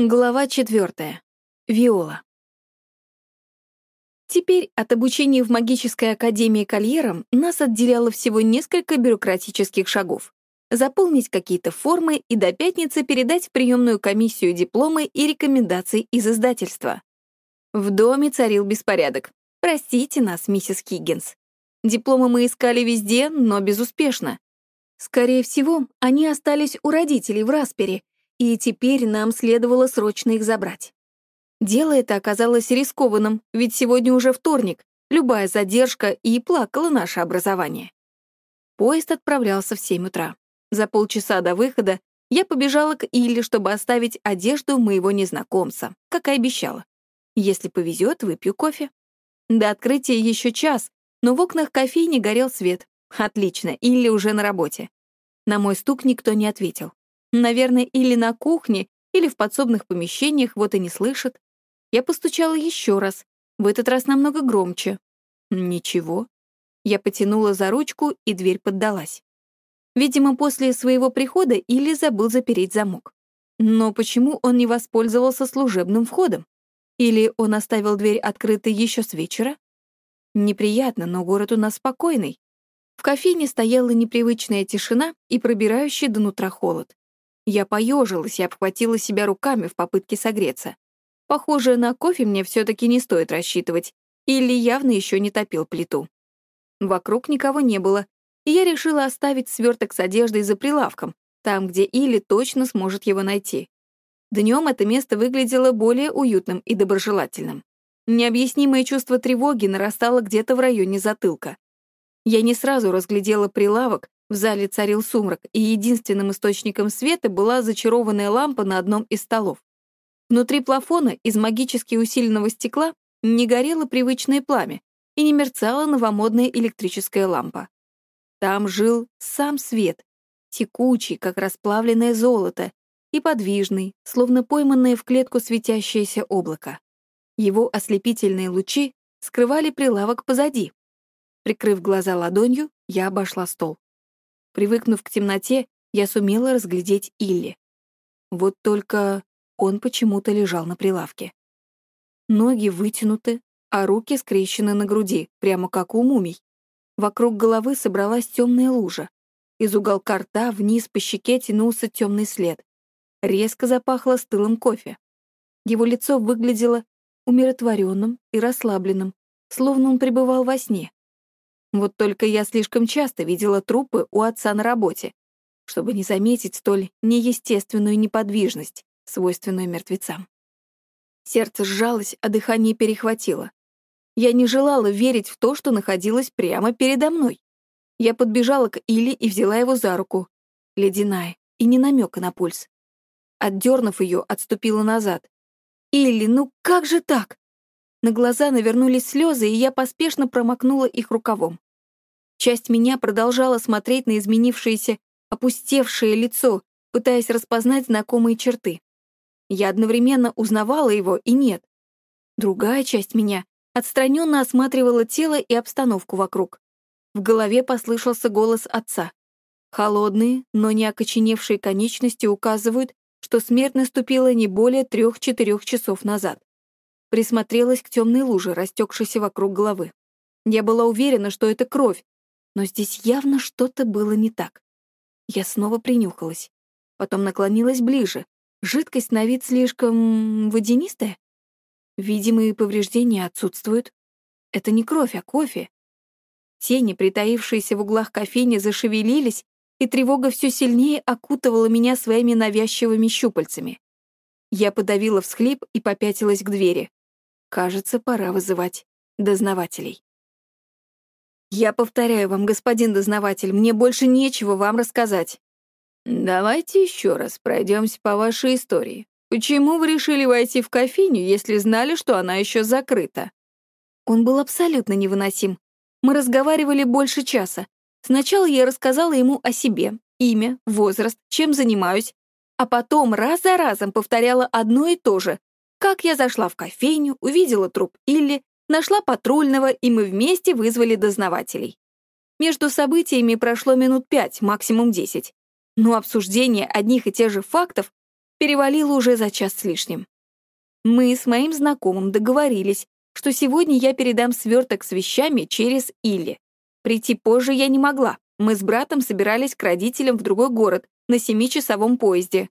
Глава четвертая. Виола. Теперь от обучения в магической академии кольером нас отделяло всего несколько бюрократических шагов. Заполнить какие-то формы и до пятницы передать в приемную комиссию дипломы и рекомендации из издательства. В доме царил беспорядок. Простите нас, миссис Хиггинс. Дипломы мы искали везде, но безуспешно. Скорее всего, они остались у родителей в Распере, и теперь нам следовало срочно их забрать. Дело это оказалось рискованным, ведь сегодня уже вторник, любая задержка и плакало наше образование. Поезд отправлялся в 7 утра. За полчаса до выхода я побежала к Илле, чтобы оставить одежду моего незнакомца, как и обещала. Если повезет, выпью кофе. До открытия еще час, но в окнах кофейни горел свет. Отлично, Илли уже на работе. На мой стук никто не ответил. Наверное, или на кухне, или в подсобных помещениях, вот и не слышит. Я постучала еще раз, в этот раз намного громче. Ничего. Я потянула за ручку, и дверь поддалась. Видимо, после своего прихода Или забыл запереть замок. Но почему он не воспользовался служебным входом? Или он оставил дверь открытой еще с вечера? Неприятно, но город у нас спокойный. В кофейне стояла непривычная тишина и пробирающий до нутра холод. Я поежилась и обхватила себя руками в попытке согреться. Похоже, на кофе мне все-таки не стоит рассчитывать, или явно еще не топил плиту. Вокруг никого не было, и я решила оставить сверток с одеждой за прилавком, там, где Или точно сможет его найти. Днем это место выглядело более уютным и доброжелательным. Необъяснимое чувство тревоги нарастало где-то в районе затылка. Я не сразу разглядела прилавок, в зале царил сумрак, и единственным источником света была зачарованная лампа на одном из столов. Внутри плафона из магически усиленного стекла не горело привычное пламя и не мерцала новомодная электрическая лампа. Там жил сам свет, текучий, как расплавленное золото, и подвижный, словно пойманное в клетку светящееся облако. Его ослепительные лучи скрывали прилавок позади. Прикрыв глаза ладонью, я обошла стол. Привыкнув к темноте, я сумела разглядеть Илли. Вот только он почему-то лежал на прилавке. Ноги вытянуты, а руки скрещены на груди, прямо как у мумий. Вокруг головы собралась темная лужа. Из уголка рта вниз по щеке тянулся темный след. Резко запахло стылым кофе. Его лицо выглядело умиротворенным и расслабленным, словно он пребывал во сне. Вот только я слишком часто видела трупы у отца на работе, чтобы не заметить столь неестественную неподвижность, свойственную мертвецам. Сердце сжалось, а дыхание перехватило. Я не желала верить в то, что находилось прямо передо мной. Я подбежала к Илли и взяла его за руку. Ледяная, и не намека на пульс. Отдернув ее, отступила назад. «Илли, ну как же так? На глаза навернулись слезы, и я поспешно промокнула их рукавом. Часть меня продолжала смотреть на изменившееся, опустевшее лицо, пытаясь распознать знакомые черты. Я одновременно узнавала его и нет. Другая часть меня отстраненно осматривала тело и обстановку вокруг. В голове послышался голос отца. Холодные, но не окоченевшие конечности указывают, что смерть наступила не более трех-четырех часов назад присмотрелась к темной луже, растекшейся вокруг головы. Я была уверена, что это кровь, но здесь явно что-то было не так. Я снова принюхалась. Потом наклонилась ближе. Жидкость на вид слишком... водянистая? Видимые повреждения отсутствуют. Это не кровь, а кофе. Тени, притаившиеся в углах кофейни, зашевелились, и тревога все сильнее окутывала меня своими навязчивыми щупальцами. Я подавила всхлип и попятилась к двери. Кажется, пора вызывать дознавателей. Я повторяю вам, господин дознаватель, мне больше нечего вам рассказать. Давайте еще раз пройдемся по вашей истории. Почему вы решили войти в кофейню, если знали, что она еще закрыта? Он был абсолютно невыносим. Мы разговаривали больше часа. Сначала я рассказала ему о себе, имя, возраст, чем занимаюсь, а потом раз за разом повторяла одно и то же, как я зашла в кофейню, увидела труп Илли, нашла патрульного, и мы вместе вызвали дознавателей. Между событиями прошло минут пять, максимум десять. Но обсуждение одних и тех же фактов перевалило уже за час с лишним. Мы с моим знакомым договорились, что сегодня я передам сверток с вещами через Илли. Прийти позже я не могла. Мы с братом собирались к родителям в другой город на семичасовом поезде.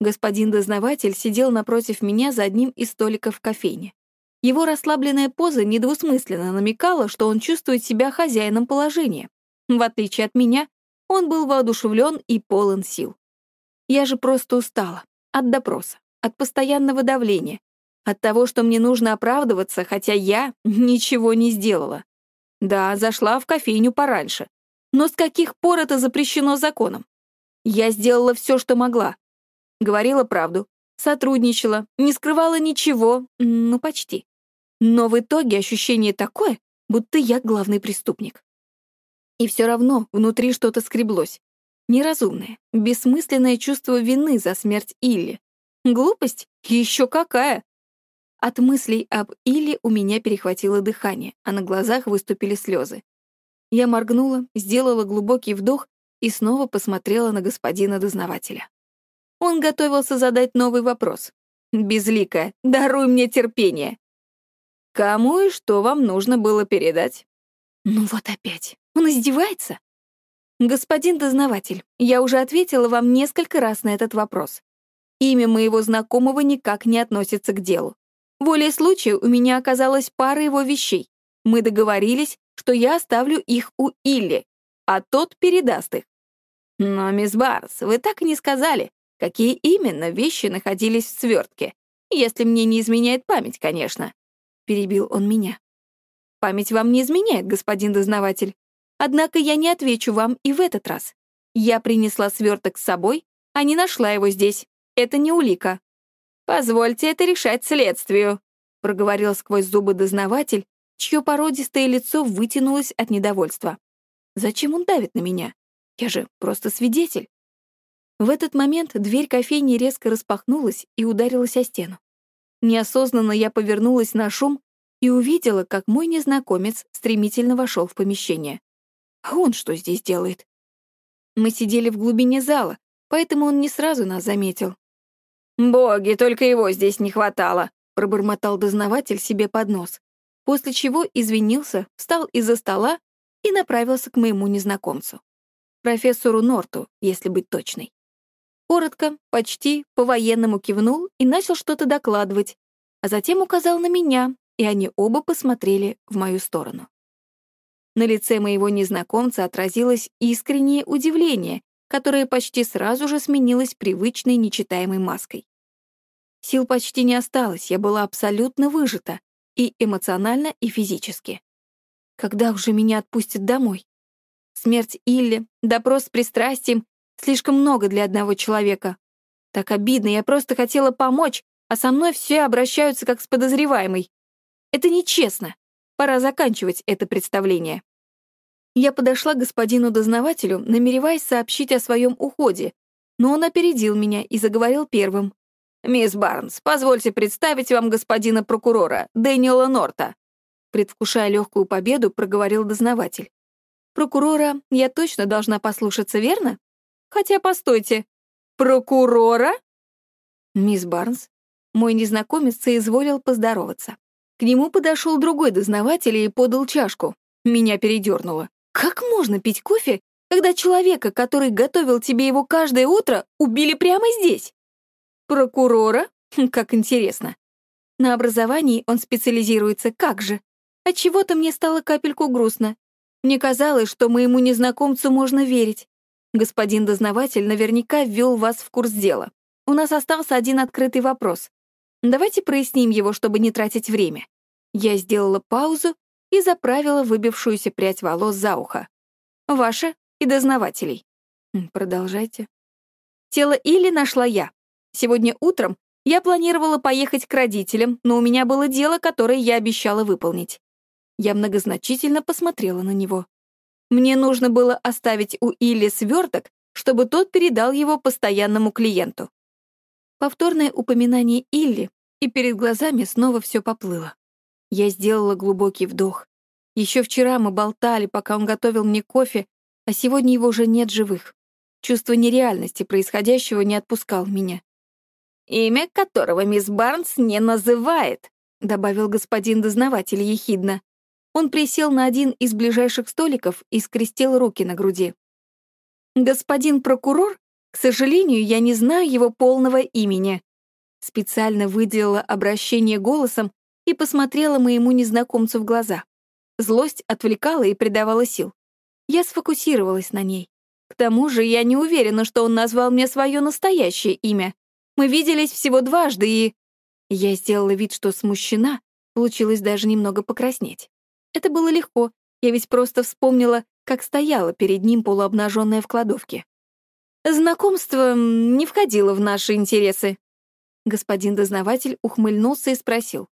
Господин дознаватель сидел напротив меня за одним из столиков в кофейне. Его расслабленная поза недвусмысленно намекала, что он чувствует себя хозяином положения. В отличие от меня, он был воодушевлен и полон сил. Я же просто устала. От допроса, от постоянного давления, от того, что мне нужно оправдываться, хотя я ничего не сделала. Да, зашла в кофейню пораньше. Но с каких пор это запрещено законом? Я сделала все, что могла. Говорила правду, сотрудничала, не скрывала ничего, ну почти. Но в итоге ощущение такое, будто я главный преступник. И все равно внутри что-то скреблось. Неразумное, бессмысленное чувство вины за смерть Илли. Глупость? Еще какая! От мыслей об Илли у меня перехватило дыхание, а на глазах выступили слезы. Я моргнула, сделала глубокий вдох и снова посмотрела на господина дознавателя. Он готовился задать новый вопрос. «Безликая, даруй мне терпение!» «Кому и что вам нужно было передать?» «Ну вот опять. Он издевается?» «Господин дознаватель, я уже ответила вам несколько раз на этот вопрос. Имя моего знакомого никак не относится к делу. Волей случая у меня оказалась пара его вещей. Мы договорились, что я оставлю их у Илли, а тот передаст их. Но, мисс Барс, вы так и не сказали, какие именно вещи находились в свертке, если мне не изменяет память, конечно. Перебил он меня. Память вам не изменяет, господин дознаватель. Однако я не отвечу вам и в этот раз. Я принесла сверток с собой, а не нашла его здесь. Это не улика. Позвольте это решать следствию, проговорил сквозь зубы дознаватель, чье породистое лицо вытянулось от недовольства. Зачем он давит на меня? Я же просто свидетель. В этот момент дверь кофейни резко распахнулась и ударилась о стену. Неосознанно я повернулась на шум и увидела, как мой незнакомец стремительно вошел в помещение. А он что здесь делает? Мы сидели в глубине зала, поэтому он не сразу нас заметил. «Боги, только его здесь не хватало», — пробормотал дознаватель себе под нос, после чего извинился, встал из-за стола и направился к моему незнакомцу. Профессору Норту, если быть точной. Коротко, почти, по-военному кивнул и начал что-то докладывать, а затем указал на меня, и они оба посмотрели в мою сторону. На лице моего незнакомца отразилось искреннее удивление, которое почти сразу же сменилось привычной нечитаемой маской. Сил почти не осталось, я была абсолютно выжата и эмоционально, и физически. Когда уже меня отпустят домой? Смерть Илли, допрос с пристрастием — слишком много для одного человека. Так обидно, я просто хотела помочь, а со мной все обращаются как с подозреваемой. Это нечестно. Пора заканчивать это представление. Я подошла к господину дознавателю, намереваясь сообщить о своем уходе, но он опередил меня и заговорил первым. «Мисс Барнс, позвольте представить вам господина прокурора, Дэниела Норта». Предвкушая легкую победу, проговорил дознаватель. «Прокурора я точно должна послушаться, верно? Хотя, постойте, прокурора?» «Мисс Барнс?» Мой незнакомец соизволил поздороваться. К нему подошел другой дознаватель и подал чашку. Меня передернуло. Как можно пить кофе, когда человека, который готовил тебе его каждое утро, убили прямо здесь? Прокурора? Хм, как интересно. На образовании он специализируется как же. Отчего-то мне стало капельку грустно. Мне казалось, что моему незнакомцу можно верить. Господин дознаватель наверняка ввел вас в курс дела. У нас остался один открытый вопрос. Давайте проясним его, чтобы не тратить время. Я сделала паузу и заправила выбившуюся прядь волос за ухо. Ваша и дознавателей. Продолжайте. Тело Или нашла я. Сегодня утром я планировала поехать к родителям, но у меня было дело, которое я обещала выполнить. Я многозначительно посмотрела на него. Мне нужно было оставить у Или сверток, чтобы тот передал его постоянному клиенту. Повторное упоминание Илли, и перед глазами снова все поплыло. Я сделала глубокий вдох. Еще вчера мы болтали, пока он готовил мне кофе, а сегодня его уже нет живых. Чувство нереальности происходящего не отпускал меня. имя которого мисс Барнс не называет», — добавил господин дознаватель ехидно. Он присел на один из ближайших столиков и скрестил руки на груди. «Господин прокурор, к сожалению, я не знаю его полного имени». Специально выделила обращение голосом и посмотрела моему незнакомцу в глаза. Злость отвлекала и придавала сил. Я сфокусировалась на ней. К тому же я не уверена, что он назвал мне свое настоящее имя. Мы виделись всего дважды, и... Я сделала вид, что смущена, получилось даже немного покраснеть. Это было легко, я ведь просто вспомнила, как стояла перед ним полуобнаженная в кладовке. Знакомство не входило в наши интересы. Господин дознаватель ухмыльнулся и спросил.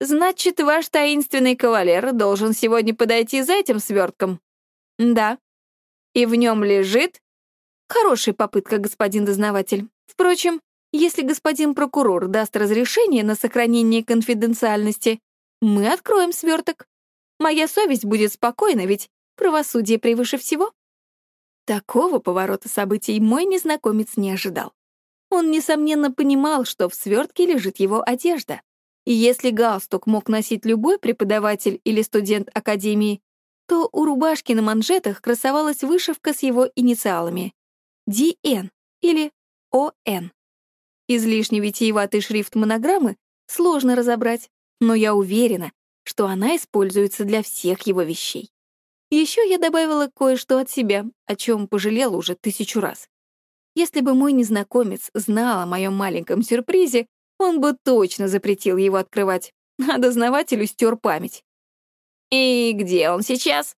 «Значит, ваш таинственный кавалер должен сегодня подойти за этим свертком?» «Да». «И в нем лежит?» «Хорошая попытка, господин дознаватель. Впрочем, если господин прокурор даст разрешение на сохранение конфиденциальности, мы откроем сверток. Моя совесть будет спокойна, ведь правосудие превыше всего». Такого поворота событий мой незнакомец не ожидал. Он, несомненно, понимал, что в свертке лежит его одежда. И если галстук мог носить любой преподаватель или студент академии, то у рубашки на манжетах красовалась вышивка с его инициалами — DN или ON. Излишне витиеватый шрифт монограммы сложно разобрать, но я уверена, что она используется для всех его вещей. Еще я добавила кое-что от себя, о чем пожалела уже тысячу раз. Если бы мой незнакомец знал о моем маленьком сюрпризе, он бы точно запретил его открывать, а дознавателю стер память. «И где он сейчас?»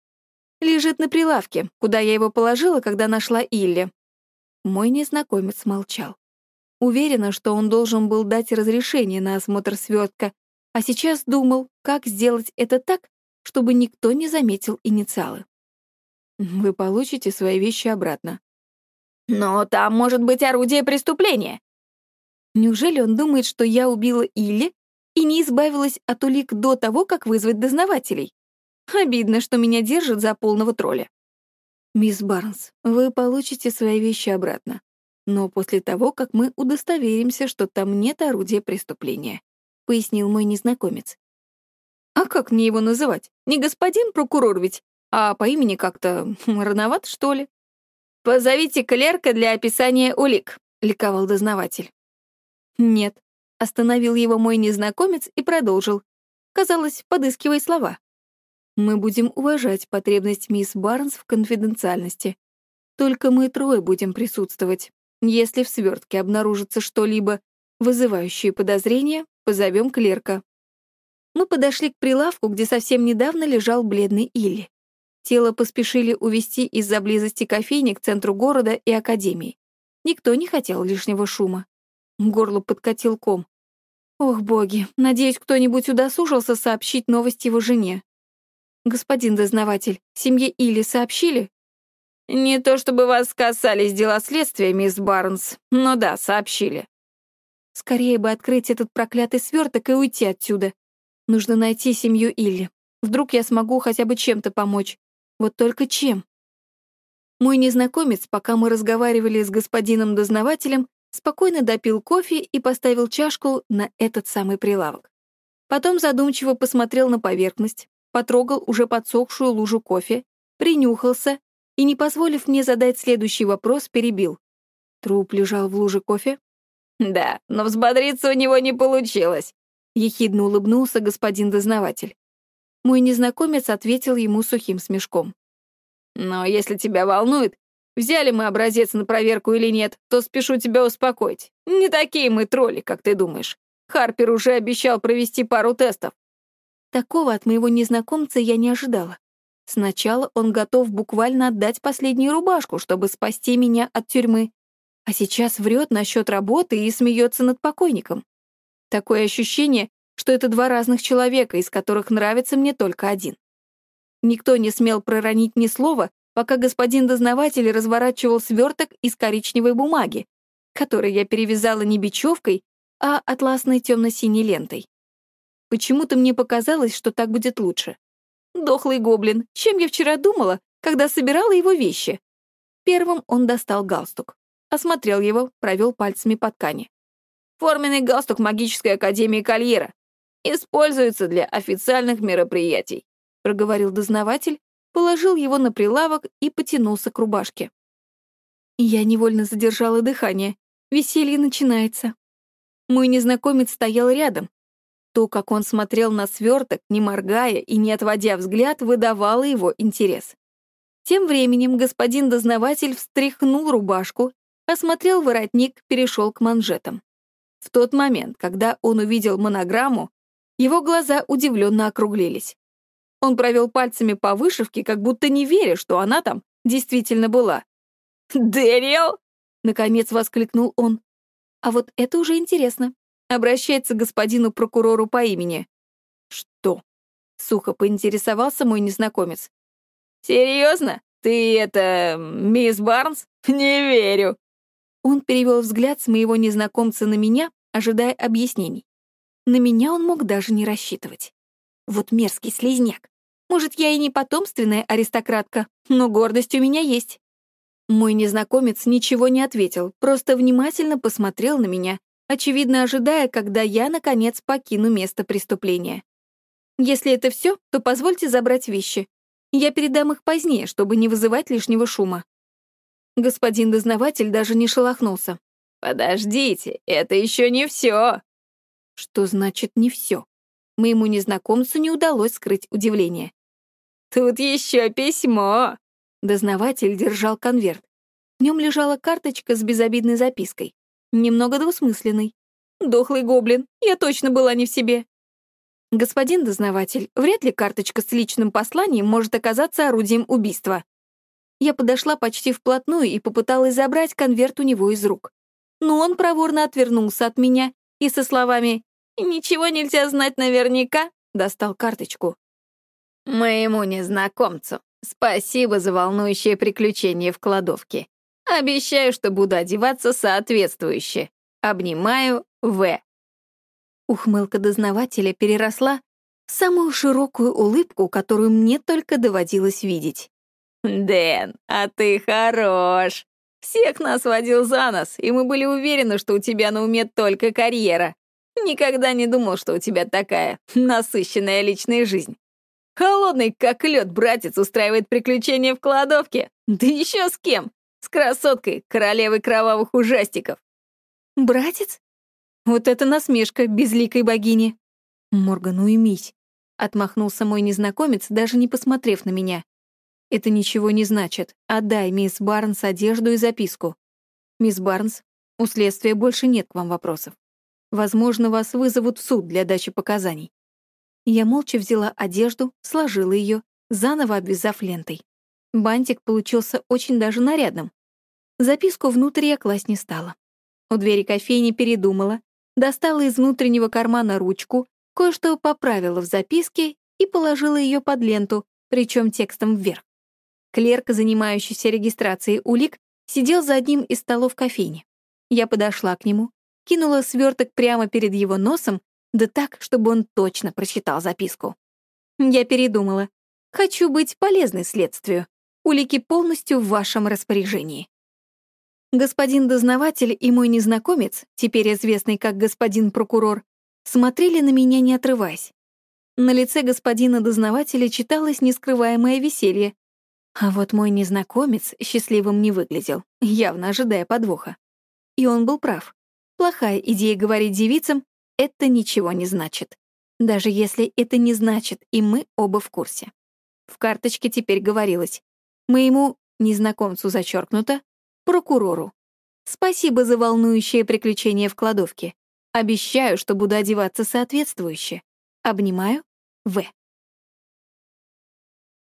«Лежит на прилавке, куда я его положила, когда нашла Илли». Мой незнакомец молчал. Уверена, что он должен был дать разрешение на осмотр свертка, а сейчас думал, как сделать это так, чтобы никто не заметил инициалы. «Вы получите свои вещи обратно». «Но там может быть орудие преступления». Неужели он думает, что я убила Илли и не избавилась от улик до того, как вызвать дознавателей? Обидно, что меня держат за полного тролля. «Мисс Барнс, вы получите свои вещи обратно, но после того, как мы удостоверимся, что там нет орудия преступления», — пояснил мой незнакомец. «А как мне его называть? Не господин прокурор ведь, а по имени как-то рановато, что ли?» «Позовите клерка для описания улик», — ликовал дознаватель. «Нет», — остановил его мой незнакомец и продолжил. Казалось, подыскивая слова. Мы будем уважать потребность мисс Барнс в конфиденциальности. Только мы трое будем присутствовать. Если в свертке обнаружится что-либо, вызывающее подозрения, позовем клерка. Мы подошли к прилавку, где совсем недавно лежал бледный Илли. Тело поспешили увезти из-за близости кофейни к центру города и академии. Никто не хотел лишнего шума. Горло подкатил ком. Ох, боги, надеюсь, кто-нибудь удосужился сообщить новость его жене. «Господин дознаватель, семье Или сообщили?» «Не то чтобы вас касались дела следствия, мисс Барнс, но да, сообщили». «Скорее бы открыть этот проклятый сверток и уйти отсюда. Нужно найти семью Илли. Вдруг я смогу хотя бы чем-то помочь. Вот только чем?» Мой незнакомец, пока мы разговаривали с господином дознавателем, спокойно допил кофе и поставил чашку на этот самый прилавок. Потом задумчиво посмотрел на поверхность, потрогал уже подсохшую лужу кофе, принюхался и, не позволив мне задать следующий вопрос, перебил. Труп лежал в луже кофе? «Да, но взбодриться у него не получилось», — ехидно улыбнулся господин дознаватель. Мой незнакомец ответил ему сухим смешком. «Но если тебя волнует, взяли мы образец на проверку или нет, то спешу тебя успокоить. Не такие мы тролли, как ты думаешь. Харпер уже обещал провести пару тестов. Такого от моего незнакомца я не ожидала. Сначала он готов буквально отдать последнюю рубашку, чтобы спасти меня от тюрьмы, а сейчас врет насчет работы и смеется над покойником. Такое ощущение, что это два разных человека, из которых нравится мне только один. Никто не смел проронить ни слова, пока господин дознаватель разворачивал сверток из коричневой бумаги, который я перевязала не бечевкой, а атласной темно-синей лентой. Почему-то мне показалось, что так будет лучше. Дохлый гоблин, чем я вчера думала, когда собирала его вещи? Первым он достал галстук. Осмотрел его, провел пальцами по ткани. Форменный галстук магической академии Кольера. Используется для официальных мероприятий», — проговорил дознаватель, положил его на прилавок и потянулся к рубашке. Я невольно задержала дыхание. Веселье начинается. Мой незнакомец стоял рядом. То, как он смотрел на сверток, не моргая и не отводя взгляд, выдавало его интерес. Тем временем господин дознаватель встряхнул рубашку, осмотрел воротник, перешел к манжетам. В тот момент, когда он увидел монограмму, его глаза удивленно округлились. Он провел пальцами по вышивке, как будто не веря, что она там действительно была. «Дэриэл!» — наконец воскликнул он. А вот это уже интересно. Обращается к господину прокурору по имени. «Что?» — сухо поинтересовался мой незнакомец. «Серьезно? Ты это... мисс Барнс? Не верю!» Он перевел взгляд с моего незнакомца на меня, ожидая объяснений. На меня он мог даже не рассчитывать. Вот мерзкий слизняк. Может, я и не потомственная аристократка, но гордость у меня есть. Мой незнакомец ничего не ответил, просто внимательно посмотрел на меня, очевидно ожидая, когда я, наконец, покину место преступления. Если это все, то позвольте забрать вещи. Я передам их позднее, чтобы не вызывать лишнего шума. Господин дознаватель даже не шелохнулся. «Подождите, это еще не все!» Что значит «не все»? Моему незнакомцу не удалось скрыть удивление. «Тут еще письмо!» Дознаватель держал конверт. В нем лежала карточка с безобидной запиской. Немного двусмысленной. «Дохлый гоблин, я точно была не в себе». «Господин дознаватель, вряд ли карточка с личным посланием может оказаться орудием убийства». Я подошла почти вплотную и попыталась забрать конверт у него из рук. Но он проворно отвернулся от меня и со словами «Ничего нельзя знать наверняка» достал карточку. «Моему незнакомцу спасибо за волнующее приключение в кладовке. Обещаю, что буду одеваться соответствующе. Обнимаю, В». Ухмылка дознавателя переросла в самую широкую улыбку, которую мне только доводилось видеть. «Дэн, а ты хорош! Всех нас водил за нос, и мы были уверены, что у тебя на уме только карьера. Никогда не думал, что у тебя такая насыщенная личная жизнь. Холодный, как лед, братец устраивает приключения в кладовке. Да еще с кем? С красоткой, королевой кровавых ужастиков. Братец? Вот это насмешка безликой богини. Морган, уймись. Отмахнулся мой незнакомец, даже не посмотрев на меня. Это ничего не значит. Отдай мисс Барнс одежду и записку. Мисс Барнс, у следствия больше нет к вам вопросов. Возможно, вас вызовут в суд для дачи показаний. Я молча взяла одежду, сложила ее, заново обвязав лентой. Бантик получился очень даже нарядным. Записку внутрь я класть не стала. У двери кофейни передумала, достала из внутреннего кармана ручку, кое-что поправила в записке и положила ее под ленту, причем текстом вверх. Клерк, занимающийся регистрацией улик, сидел за одним из столов кофейни. Я подошла к нему, кинула сверток прямо перед его носом, да так, чтобы он точно прочитал записку. Я передумала. Хочу быть полезной следствию. Улики полностью в вашем распоряжении. Господин дознаватель и мой незнакомец, теперь известный как господин прокурор, смотрели на меня, не отрываясь. На лице господина дознавателя читалось нескрываемое веселье, а вот мой незнакомец счастливым не выглядел, явно ожидая подвоха. И он был прав. Плохая идея говорить девицам — это ничего не значит. Даже если это не значит, и мы оба в курсе. В карточке теперь говорилось. Моему незнакомцу зачеркнуто, прокурору. Спасибо за волнующее приключение в кладовке. Обещаю, что буду одеваться соответствующе. Обнимаю. В.